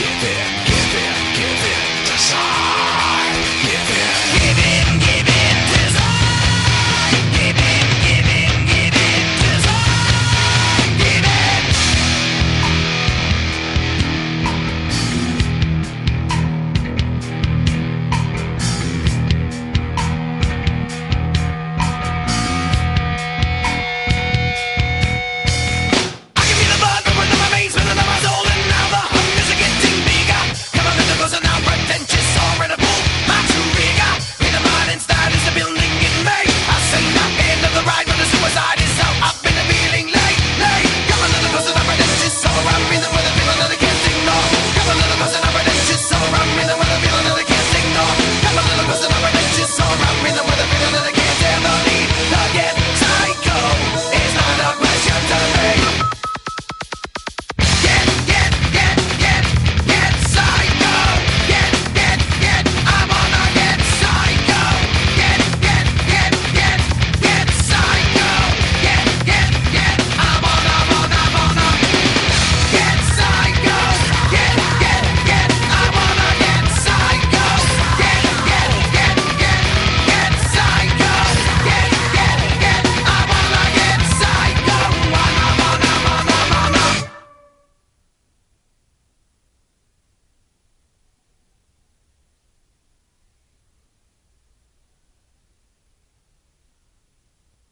Yeah.